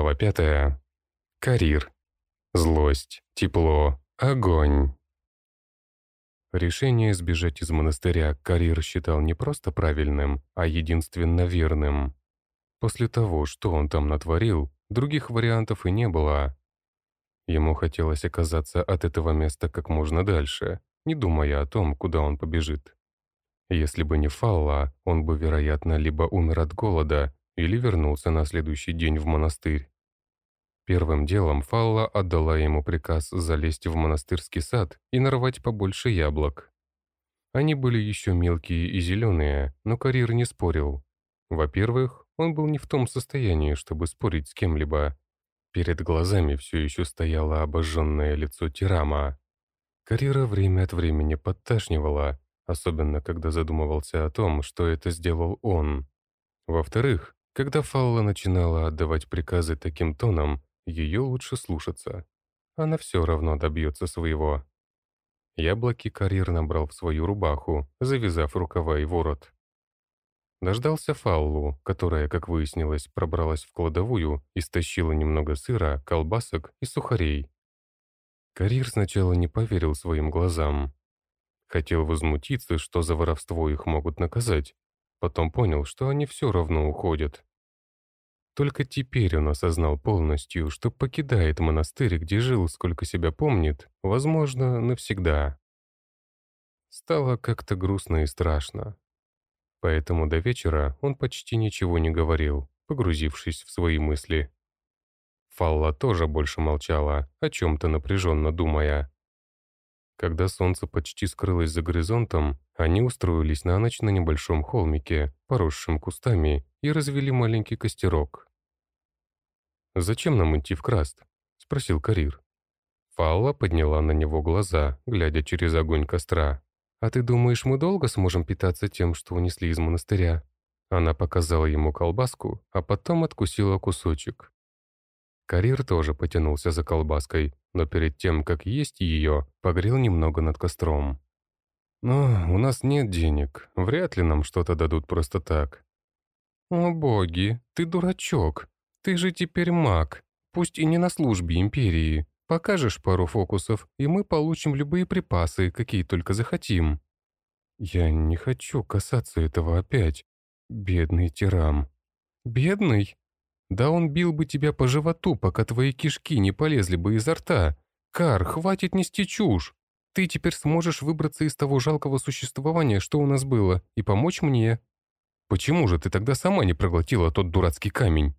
Глава пятая. Карир. Злость, тепло, огонь. Решение сбежать из монастыря Карир считал не просто правильным, а единственно верным. После того, что он там натворил, других вариантов и не было. Ему хотелось оказаться от этого места как можно дальше, не думая о том, куда он побежит. Если бы не Фалла, он бы, вероятно, либо умер от голода, или вернулся на следующий день в монастырь. Первым делом Фалла отдала ему приказ залезть в монастырский сад и нарвать побольше яблок. Они были еще мелкие и зеленые, но Карир не спорил. Во-первых, он был не в том состоянии, чтобы спорить с кем-либо. Перед глазами все еще стояло обожженное лицо Тирама. Карира время от времени подташнивала, особенно когда задумывался о том, что это сделал он. Во-вторых, когда Фалла начинала отдавать приказы таким тоном, ее лучше слушаться. Она все равно добьется своего. Яблоки карьер набрал в свою рубаху, завязав рукава и ворот. Дождался Фаллу, которая, как выяснилось, пробралась в кладовую и стащила немного сыра, колбасок и сухарей. Карьер сначала не поверил своим глазам. Хотел возмутиться, что за воровство их могут наказать. Потом понял, что они все равно уходят. Только теперь он осознал полностью, что покидает монастырь, где жил, сколько себя помнит, возможно, навсегда. Стало как-то грустно и страшно. Поэтому до вечера он почти ничего не говорил, погрузившись в свои мысли. Фалла тоже больше молчала, о чем-то напряженно думая. Когда солнце почти скрылось за горизонтом, они устроились на ночь на небольшом холмике, поросшем кустами, и развели маленький костерок. «Зачем нам идти в Краст?» — спросил Карир. Фалла подняла на него глаза, глядя через огонь костра. «А ты думаешь, мы долго сможем питаться тем, что унесли из монастыря?» Она показала ему колбаску, а потом откусила кусочек. Карир тоже потянулся за колбаской, но перед тем, как есть ее, погрел немного над костром. «Но у нас нет денег, вряд ли нам что-то дадут просто так». «О боги, ты дурачок!» Ты же теперь маг, пусть и не на службе Империи. Покажешь пару фокусов, и мы получим любые припасы, какие только захотим». «Я не хочу касаться этого опять, бедный тирам». «Бедный? Да он бил бы тебя по животу, пока твои кишки не полезли бы изо рта. Кар, хватит нести чушь. Ты теперь сможешь выбраться из того жалкого существования, что у нас было, и помочь мне. Почему же ты тогда сама не проглотила тот дурацкий камень?»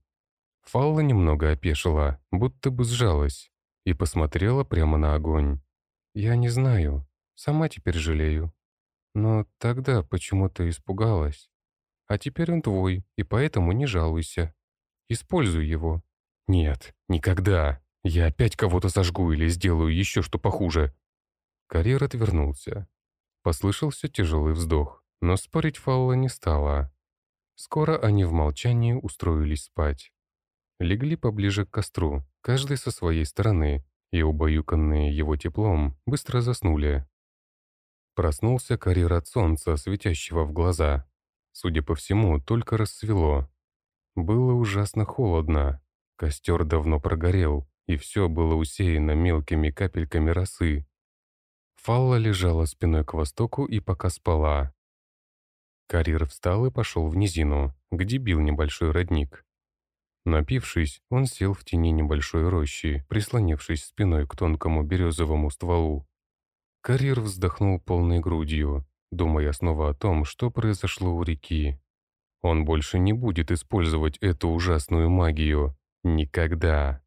Фалла немного опешила, будто бы сжалась, и посмотрела прямо на огонь. «Я не знаю, сама теперь жалею. Но тогда почему-то испугалась. А теперь он твой, и поэтому не жалуйся. Используй его». «Нет, никогда. Я опять кого-то сожгу или сделаю еще что похуже». Карьер отвернулся. Послышался тяжелый вздох, но спорить Фалла не стала. Скоро они в молчании устроились спать легли поближе к костру, каждый со своей стороны, и, убаюканные его теплом, быстро заснули. Проснулся карьер от солнца, светящего в глаза. Судя по всему, только рассвело. Было ужасно холодно. Костер давно прогорел, и все было усеяно мелкими капельками росы. Фалла лежала спиной к востоку и пока спала. Карир встал и пошел в низину, где бил небольшой родник. Напившись, он сел в тени небольшой рощи, прислонившись спиной к тонкому березовому стволу. Карьер вздохнул полной грудью, думая снова о том, что произошло у реки. Он больше не будет использовать эту ужасную магию. Никогда.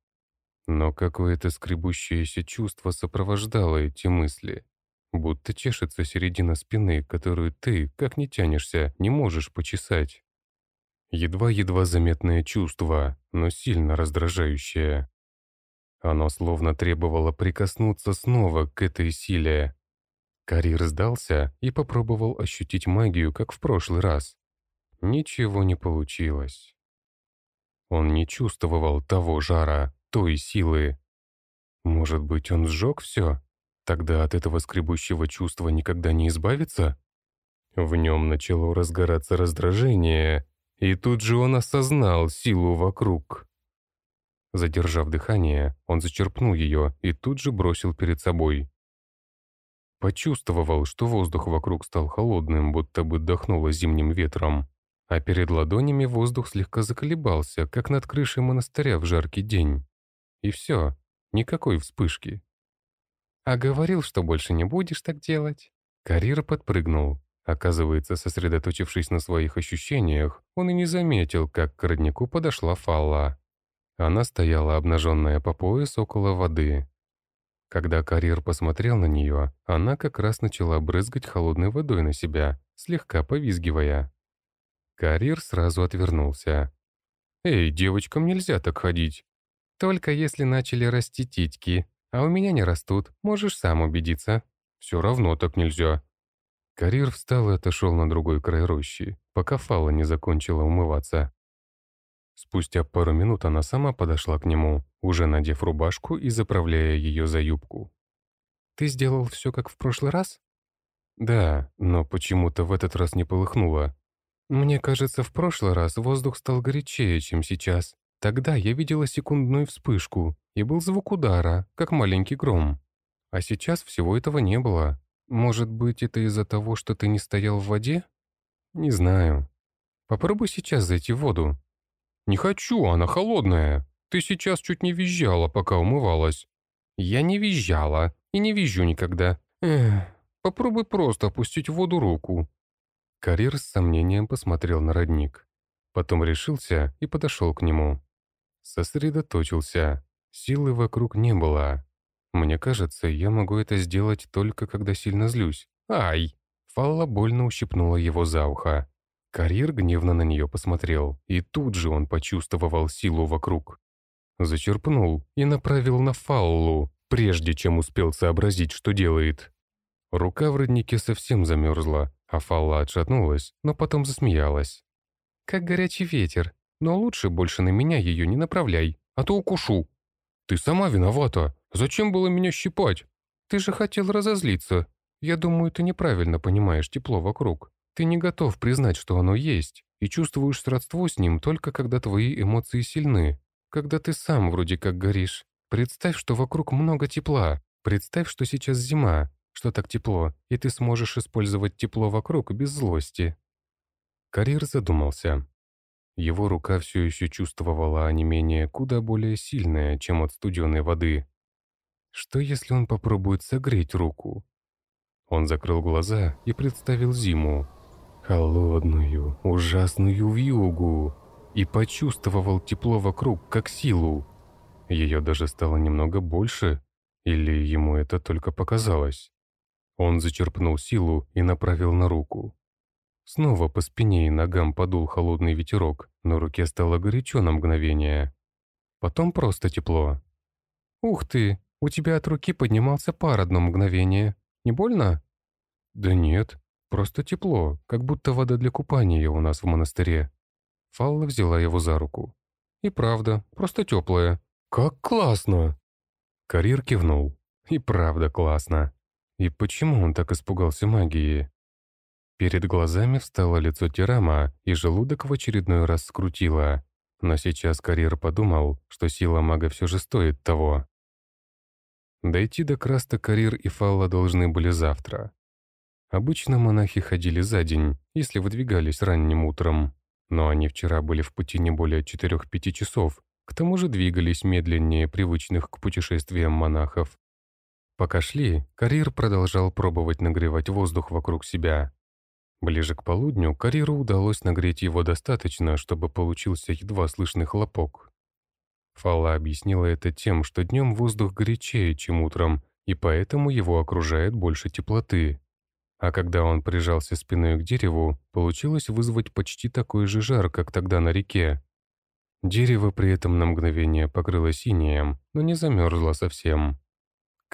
Но какое-то скребущееся чувство сопровождало эти мысли. Будто чешется середина спины, которую ты, как не тянешься, не можешь почесать. Едва-едва заметное чувство, но сильно раздражающее. Оно словно требовало прикоснуться снова к этой силе. Карир сдался и попробовал ощутить магию, как в прошлый раз. Ничего не получилось. Он не чувствовал того жара, той силы. Может быть, он сжег все? Тогда от этого скребущего чувства никогда не избавиться? В нем начало разгораться раздражение, и тут же он осознал силу вокруг. Задержав дыхание, он зачерпнул ее и тут же бросил перед собой. Почувствовал, что воздух вокруг стал холодным, будто бы дохнуло зимним ветром, а перед ладонями воздух слегка заколебался, как над крышей монастыря в жаркий день. И все, никакой вспышки. «А говорил, что больше не будешь так делать?» Карьер подпрыгнул. Оказывается, сосредоточившись на своих ощущениях, он и не заметил, как к роднику подошла Фалла. Она стояла обнаженная по пояс около воды. Когда Карьер посмотрел на нее, она как раз начала брызгать холодной водой на себя, слегка повизгивая. Карьер сразу отвернулся. «Эй, девочкам нельзя так ходить. Только если начали расти титьки, а у меня не растут, можешь сам убедиться. Все равно так нельзя». Карьер встал и отошел на другой край рощи, пока Фала не закончила умываться. Спустя пару минут она сама подошла к нему, уже надев рубашку и заправляя ее за юбку. «Ты сделал все как в прошлый раз?» «Да, но почему-то в этот раз не полыхнуло. Мне кажется, в прошлый раз воздух стал горячее, чем сейчас. Тогда я видела секундную вспышку, и был звук удара, как маленький гром. А сейчас всего этого не было. Может быть, это из-за того, что ты не стоял в воде? Не знаю. Попробуй сейчас зайти в воду. «Не хочу, она холодная. Ты сейчас чуть не визжала, пока умывалась». «Я не визжала и не визжу никогда. Эх, попробуй просто опустить в воду руку». Карьер с сомнением посмотрел на родник. Потом решился и подошел к нему. Сосредоточился. Силы вокруг не было. Мне кажется, я могу это сделать только когда сильно злюсь. Ай! Фалла больно ущипнула его за ухо. Карьер гневно на нее посмотрел, и тут же он почувствовал силу вокруг. Зачерпнул и направил на фаллу, прежде чем успел сообразить, что делает. Рука в роднике совсем замерзла, а фалла отшатнулась, но потом засмеялась. «Как горячий ветер, но лучше больше на меня ее не направляй, а то укушу». «Ты сама виновата. Зачем было меня щипать?» «Ты же хотел разозлиться. Я думаю, ты неправильно понимаешь тепло вокруг. Ты не готов признать, что оно есть, и чувствуешь сродство с ним только когда твои эмоции сильны, когда ты сам вроде как горишь. Представь, что вокруг много тепла. Представь, что сейчас зима, что так тепло, и ты сможешь использовать тепло вокруг без злости. Карьер задумался. Его рука все еще чувствовала онемение куда более сильное, чем от студеной воды. Что если он попробует согреть руку? Он закрыл глаза и представил зиму, холодную, ужасную вьюгу и почувствовал тепло вокруг, как силу. Ее даже стало немного больше, или ему это только показалось. Он зачерпнул силу и направил на руку. Снова по спине и ногам подул холодный ветерок, но руке стало горячо на мгновение. Потом просто тепло. «Ух ты, у тебя от руки поднимался пар одно мгновение. Не больно?» «Да нет, Просто тепло, как будто вода для купания у нас в монастыре. Фалла взяла его за руку. И правда, просто теплая. Как классно! Карир кивнул. И правда классно. И почему он так испугался магии? Перед глазами встало лицо Тирама, и желудок в очередной раз скрутило. Но сейчас Карир подумал, что сила мага все же стоит того. Дойти до Краста Карир и Фалла должны были завтра. Обычно монахи ходили за день, если выдвигались ранним утром. Но они вчера были в пути не более 4-5 часов, к тому же двигались медленнее привычных к путешествиям монахов. Пока шли, Карир продолжал пробовать нагревать воздух вокруг себя. Ближе к полудню Кариру удалось нагреть его достаточно, чтобы получился едва слышный хлопок. Фала объяснила это тем, что днем воздух горячее, чем утром, и поэтому его окружает больше теплоты а когда он прижался спиной к дереву, получилось вызвать почти такой же жар, как тогда на реке. Дерево при этом на мгновение покрылось инеем, но не замерзло совсем.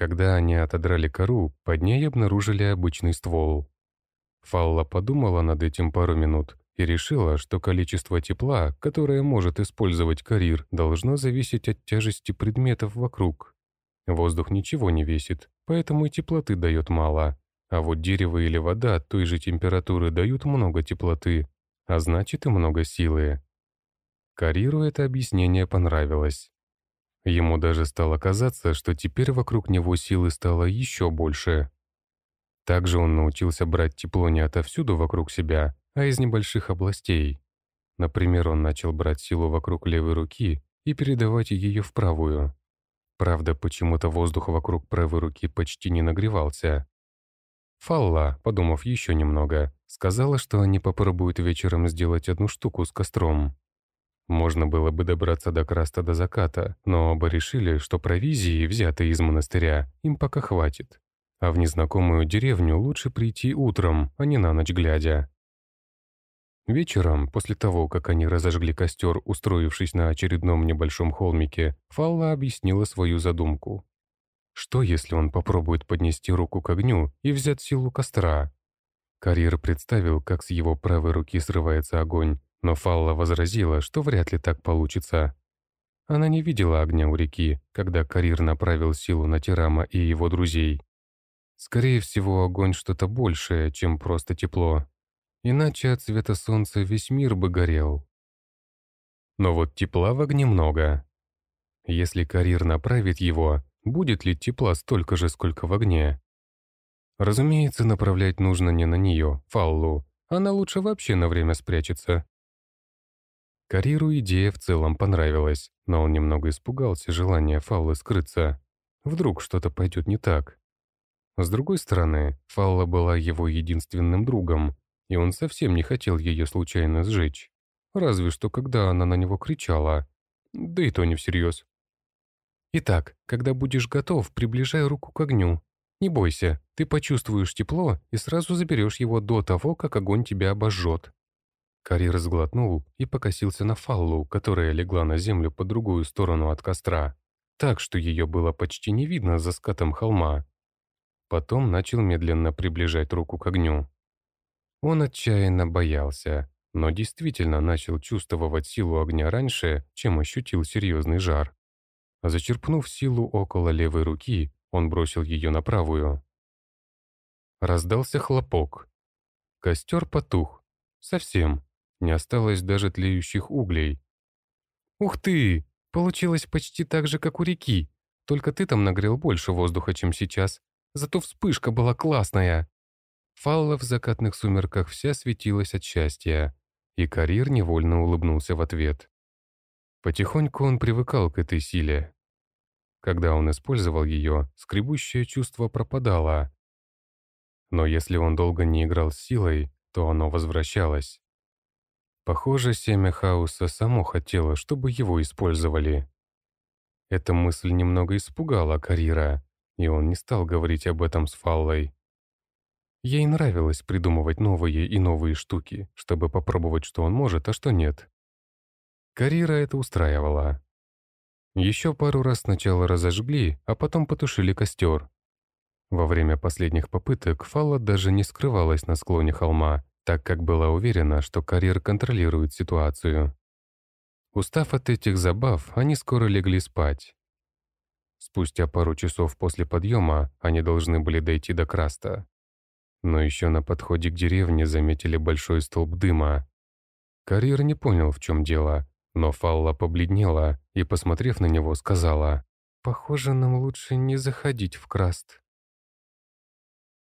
Когда они отодрали кору, под ней обнаружили обычный ствол. Фалла подумала над этим пару минут и решила, что количество тепла, которое может использовать карир, должно зависеть от тяжести предметов вокруг. Воздух ничего не весит, поэтому и теплоты дает мало. А вот дерево или вода той же температуры дают много теплоты, а значит и много силы. Кариру это объяснение понравилось. Ему даже стало казаться, что теперь вокруг него силы стало еще больше. Также он научился брать тепло не отовсюду вокруг себя, а из небольших областей. Например, он начал брать силу вокруг левой руки и передавать ее в правую. Правда, почему-то воздух вокруг правой руки почти не нагревался. Фалла, подумав еще немного, сказала, что они попробуют вечером сделать одну штуку с костром. Можно было бы добраться до Краста до заката, но оба решили, что провизии, взятой из монастыря, им пока хватит. А в незнакомую деревню лучше прийти утром, а не на ночь глядя. Вечером, после того, как они разожгли костер, устроившись на очередном небольшом холмике, Фалла объяснила свою задумку. Что, если он попробует поднести руку к огню и взять силу костра? Карьер представил, как с его правой руки срывается огонь, но Фалла возразила, что вряд ли так получится. Она не видела огня у реки, когда Карир направил силу на Тирама и его друзей. Скорее всего, огонь что-то большее, чем просто тепло. Иначе от света солнца весь мир бы горел. Но вот тепла в огне много. Если Карир направит его, будет ли тепла столько же, сколько в огне? Разумеется, направлять нужно не на нее, Фаллу. Она лучше вообще на время спрячется. Кариру идея в целом понравилась, но он немного испугался желания Фаллы скрыться. Вдруг что-то пойдет не так. С другой стороны, Фалла была его единственным другом, и он совсем не хотел ее случайно сжечь. Разве что, когда она на него кричала. Да и то не всерьез. «Итак, когда будешь готов, приближай руку к огню. Не бойся, ты почувствуешь тепло и сразу заберешь его до того, как огонь тебя обожжет. Карри разглотнул и покосился на Фаллу, которая легла на землю по другую сторону от костра, так что ее было почти не видно за скатом холма. Потом начал медленно приближать руку к огню. Он отчаянно боялся, но действительно начал чувствовать силу огня раньше, чем ощутил серьезный жар. Зачерпнув силу около левой руки, он бросил ее на правую. Раздался хлопок. Костер потух. Совсем. Не осталось даже тлеющих углей. «Ух ты! Получилось почти так же, как у реки. Только ты там нагрел больше воздуха, чем сейчас. Зато вспышка была классная!» Фалла в закатных сумерках вся светилась от счастья, и Карир невольно улыбнулся в ответ. Потихоньку он привыкал к этой силе. Когда он использовал ее, скребущее чувство пропадало. Но если он долго не играл с силой, то оно возвращалось. Похоже, семя хаоса само хотело, чтобы его использовали. Эта мысль немного испугала Карира, и он не стал говорить об этом с Фаллой. Ей нравилось придумывать новые и новые штуки, чтобы попробовать, что он может, а что нет. Карира это устраивала. Еще пару раз сначала разожгли, а потом потушили костер. Во время последних попыток Фалла даже не скрывалась на склоне холма, так как была уверена, что карьер контролирует ситуацию. Устав от этих забав, они скоро легли спать. Спустя пару часов после подъема они должны были дойти до Краста. Но еще на подходе к деревне заметили большой столб дыма. Карьер не понял, в чем дело, но Фалла побледнела и, посмотрев на него, сказала, «Похоже, нам лучше не заходить в Краст».